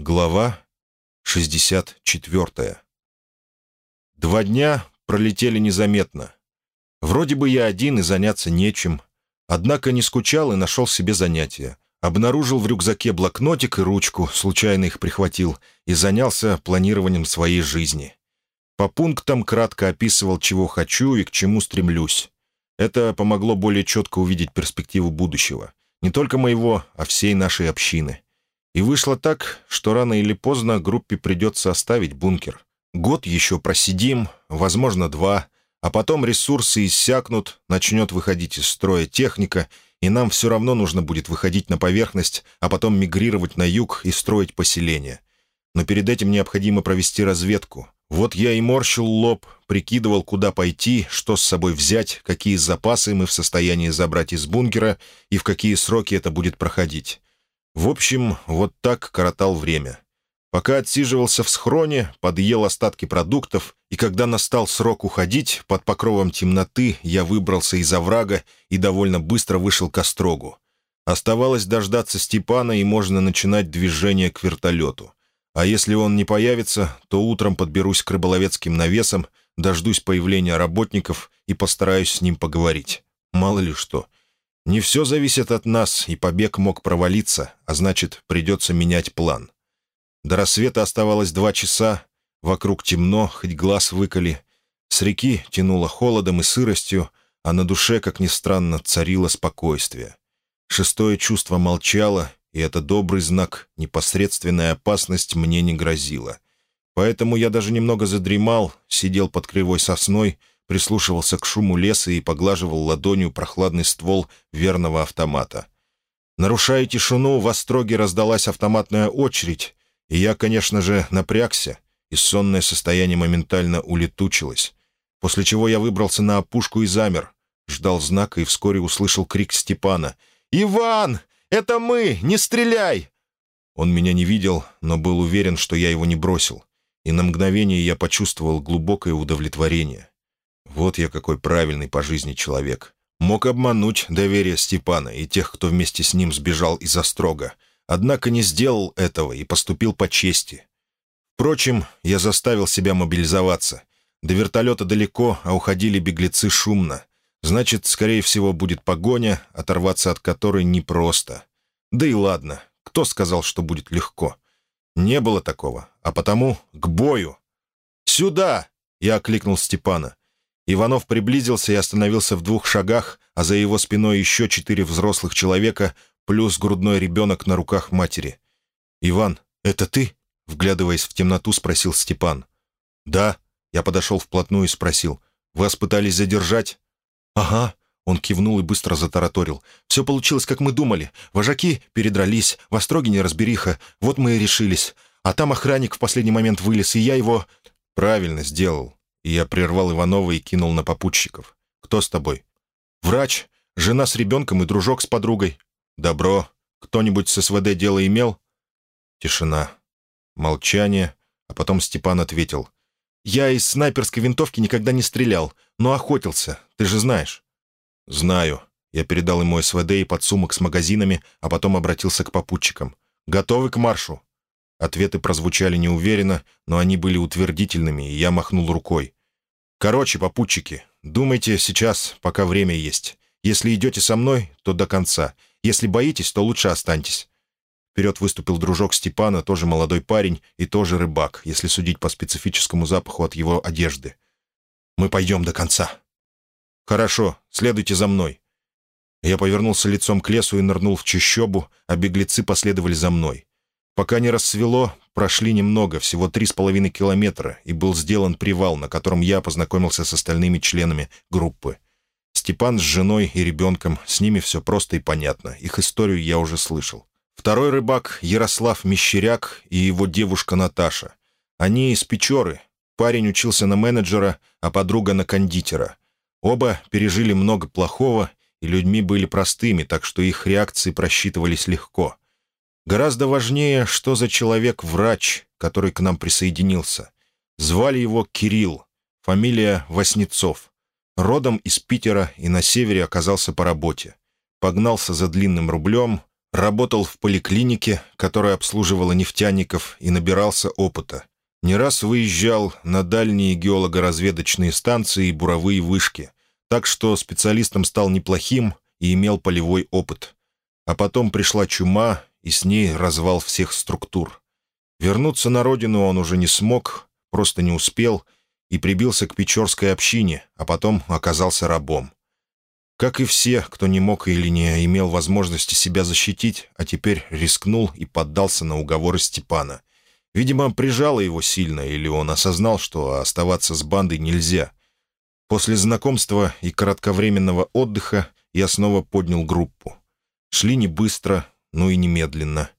Глава 64 Два дня пролетели незаметно. Вроде бы я один и заняться нечем. Однако не скучал и нашел себе занятия. Обнаружил в рюкзаке блокнотик и ручку, случайно их прихватил, и занялся планированием своей жизни. По пунктам кратко описывал, чего хочу и к чему стремлюсь. Это помогло более четко увидеть перспективу будущего. Не только моего, а всей нашей общины. И вышло так, что рано или поздно группе придется оставить бункер. Год еще просидим, возможно, два, а потом ресурсы иссякнут, начнет выходить из строя техника, и нам все равно нужно будет выходить на поверхность, а потом мигрировать на юг и строить поселение. Но перед этим необходимо провести разведку. Вот я и морщил лоб, прикидывал, куда пойти, что с собой взять, какие запасы мы в состоянии забрать из бункера и в какие сроки это будет проходить. В общем, вот так коротал время. Пока отсиживался в схроне, подъел остатки продуктов, и когда настал срок уходить, под покровом темноты я выбрался из оврага и довольно быстро вышел к острогу. Оставалось дождаться Степана, и можно начинать движение к вертолету. А если он не появится, то утром подберусь к рыболовецким навесам, дождусь появления работников и постараюсь с ним поговорить. Мало ли что. Не все зависит от нас, и побег мог провалиться, а значит, придется менять план. До рассвета оставалось два часа, вокруг темно, хоть глаз выколи. С реки тянуло холодом и сыростью, а на душе, как ни странно, царило спокойствие. Шестое чувство молчало, и это добрый знак, непосредственная опасность мне не грозила. Поэтому я даже немного задремал, сидел под кривой сосной, прислушивался к шуму леса и поглаживал ладонью прохладный ствол верного автомата. Нарушая тишину, в остроге раздалась автоматная очередь, и я, конечно же, напрягся, и сонное состояние моментально улетучилось, после чего я выбрался на опушку и замер, ждал знака и вскоре услышал крик Степана. «Иван! Это мы! Не стреляй!» Он меня не видел, но был уверен, что я его не бросил. И на мгновение я почувствовал глубокое удовлетворение. Вот я какой правильный по жизни человек. Мог обмануть доверие Степана и тех, кто вместе с ним сбежал из Острога, однако не сделал этого и поступил по чести. Впрочем, я заставил себя мобилизоваться. До вертолета далеко, а уходили беглецы шумно. Значит, скорее всего, будет погоня, оторваться от которой непросто. Да и ладно, кто сказал, что будет легко? Не было такого, а потому к бою. «Сюда!» — я окликнул Степана. Иванов приблизился и остановился в двух шагах, а за его спиной еще четыре взрослых человека, плюс грудной ребенок на руках матери. «Иван, это ты?» — вглядываясь в темноту, спросил Степан. «Да», — я подошел вплотную и спросил. «Вас пытались задержать?» «Ага», — он кивнул и быстро затараторил. «Все получилось, как мы думали. Вожаки передрались, в Остроге неразбериха. Вот мы и решились. А там охранник в последний момент вылез, и я его...» «Правильно сделал». И я прервал Иванова и кинул на попутчиков. «Кто с тобой?» «Врач, жена с ребенком и дружок с подругой». «Добро. Кто-нибудь с СВД дело имел?» Тишина. Молчание, а потом Степан ответил. «Я из снайперской винтовки никогда не стрелял, но охотился, ты же знаешь». «Знаю». Я передал ему СВД и подсумок с магазинами, а потом обратился к попутчикам. «Готовы к маршу?» Ответы прозвучали неуверенно, но они были утвердительными, и я махнул рукой. «Короче, попутчики, думайте сейчас, пока время есть. Если идете со мной, то до конца. Если боитесь, то лучше останьтесь». Вперед выступил дружок Степана, тоже молодой парень и тоже рыбак, если судить по специфическому запаху от его одежды. Мы пойдем до конца». «Хорошо, следуйте за мной». Я повернулся лицом к лесу и нырнул в чащобу, а беглецы последовали за мной. Пока не рассвело, прошли немного, всего три с половиной километра, и был сделан привал, на котором я познакомился с остальными членами группы. Степан с женой и ребенком, с ними все просто и понятно, их историю я уже слышал. Второй рыбак — Ярослав Мещеряк и его девушка Наташа. Они из Печоры, Парень учился на менеджера, а подруга на кондитера. Оба пережили много плохого, и людьми были простыми, так что их реакции просчитывались легко. Гораздо важнее, что за человек-врач, который к нам присоединился. Звали его Кирилл, фамилия Васнецов. Родом из Питера и на севере оказался по работе. Погнался за длинным рублем, Работал в поликлинике, которая обслуживала нефтяников и набирался опыта. Не раз выезжал на дальние геологоразведочные станции и буровые вышки, так что специалистом стал неплохим и имел полевой опыт. А потом пришла чума, и с ней развал всех структур. Вернуться на родину он уже не смог, просто не успел, и прибился к Печорской общине, а потом оказался рабом. Как и все, кто не мог или не имел возможности себя защитить, а теперь рискнул и поддался на уговоры Степана. Видимо, прижало его сильно, или он осознал, что оставаться с бандой нельзя. После знакомства и кратковременного отдыха я снова поднял группу. Шли не быстро, но и немедленно.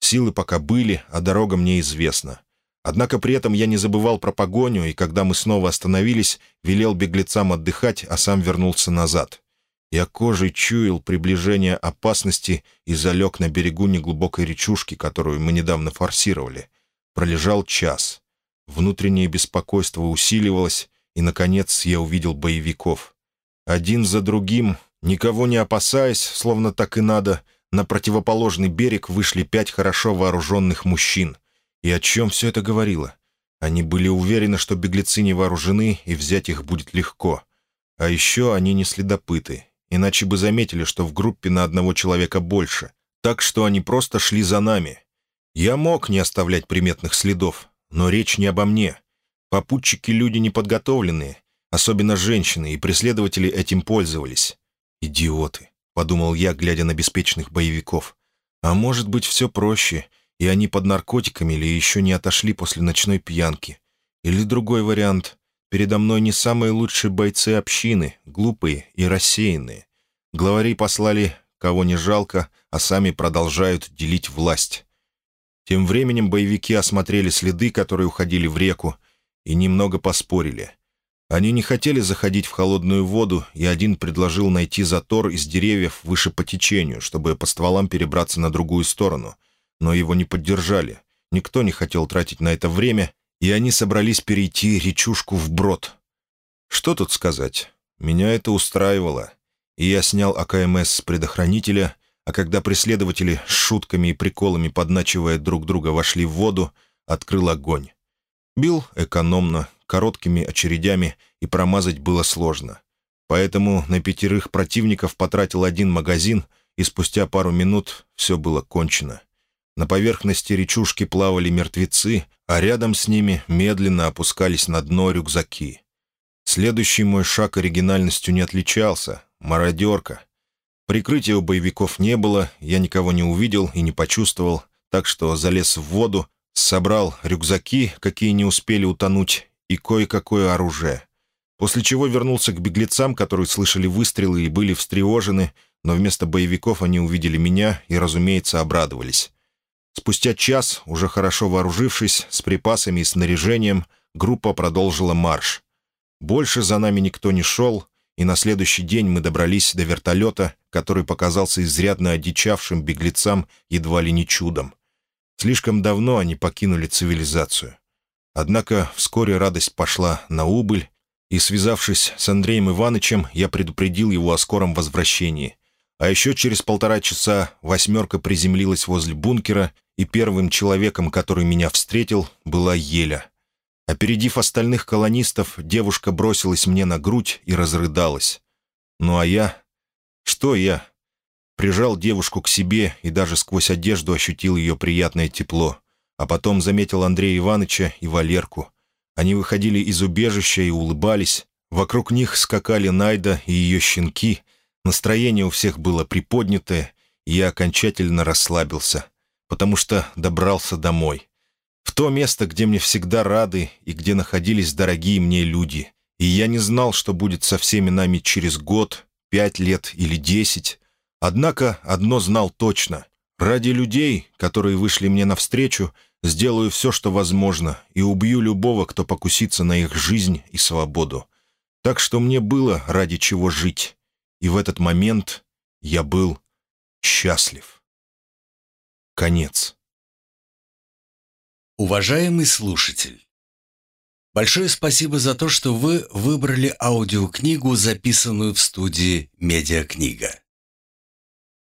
Силы пока были, а дорога мне известна. Однако при этом я не забывал про погоню, и когда мы снова остановились, велел беглецам отдыхать, а сам вернулся назад. Я кожей чуял приближение опасности и залег на берегу неглубокой речушки, которую мы недавно форсировали. Пролежал час. Внутреннее беспокойство усиливалось, и, наконец, я увидел боевиков. Один за другим, никого не опасаясь, словно так и надо, на противоположный берег вышли пять хорошо вооруженных мужчин. И о чем все это говорило? Они были уверены, что беглецы не вооружены, и взять их будет легко. А еще они не следопыты, иначе бы заметили, что в группе на одного человека больше. Так что они просто шли за нами. Я мог не оставлять приметных следов, но речь не обо мне. Попутчики — люди неподготовленные, особенно женщины, и преследователи этим пользовались. «Идиоты», — подумал я, глядя на беспечных боевиков. «А может быть, все проще, и они под наркотиками или еще не отошли после ночной пьянки. Или другой вариант. Передо мной не самые лучшие бойцы общины, глупые и рассеянные. Главари послали, кого не жалко, а сами продолжают делить власть. Тем временем боевики осмотрели следы, которые уходили в реку, и немного поспорили. Они не хотели заходить в холодную воду, и один предложил найти затор из деревьев выше по течению, чтобы по стволам перебраться на другую сторону. Но его не поддержали. Никто не хотел тратить на это время, и они собрались перейти речушку вброд. Что тут сказать? Меня это устраивало и я снял АКМС с предохранителя, а когда преследователи с шутками и приколами, подначивая друг друга, вошли в воду, открыл огонь. Бил экономно, короткими очередями, и промазать было сложно. Поэтому на пятерых противников потратил один магазин, и спустя пару минут все было кончено. На поверхности речушки плавали мертвецы, а рядом с ними медленно опускались на дно рюкзаки. Следующий мой шаг оригинальностью не отличался, мародерка. Прикрытия у боевиков не было, я никого не увидел и не почувствовал, так что залез в воду, собрал рюкзаки, какие не успели утонуть, и кое-какое оружие. После чего вернулся к беглецам, которые слышали выстрелы и были встревожены, но вместо боевиков они увидели меня и, разумеется, обрадовались. Спустя час, уже хорошо вооружившись, с припасами и снаряжением, группа продолжила марш. Больше за нами никто не шел, и на следующий день мы добрались до вертолета, который показался изрядно одичавшим беглецам едва ли не чудом. Слишком давно они покинули цивилизацию. Однако вскоре радость пошла на убыль, и, связавшись с Андреем Ивановичем, я предупредил его о скором возвращении. А еще через полтора часа «восьмерка» приземлилась возле бункера, и первым человеком, который меня встретил, была Еля — Опередив остальных колонистов, девушка бросилась мне на грудь и разрыдалась. Ну а я? Что я? Прижал девушку к себе и даже сквозь одежду ощутил ее приятное тепло. А потом заметил Андрея Ивановича и Валерку. Они выходили из убежища и улыбались. Вокруг них скакали Найда и ее щенки. Настроение у всех было приподнятое, и я окончательно расслабился, потому что добрался домой в то место, где мне всегда рады и где находились дорогие мне люди. И я не знал, что будет со всеми нами через год, пять лет или десять. Однако одно знал точно. Ради людей, которые вышли мне навстречу, сделаю все, что возможно, и убью любого, кто покусится на их жизнь и свободу. Так что мне было ради чего жить. И в этот момент я был счастлив. Конец. Уважаемый слушатель, большое спасибо за то, что вы выбрали аудиокнигу, записанную в студии «Медиакнига».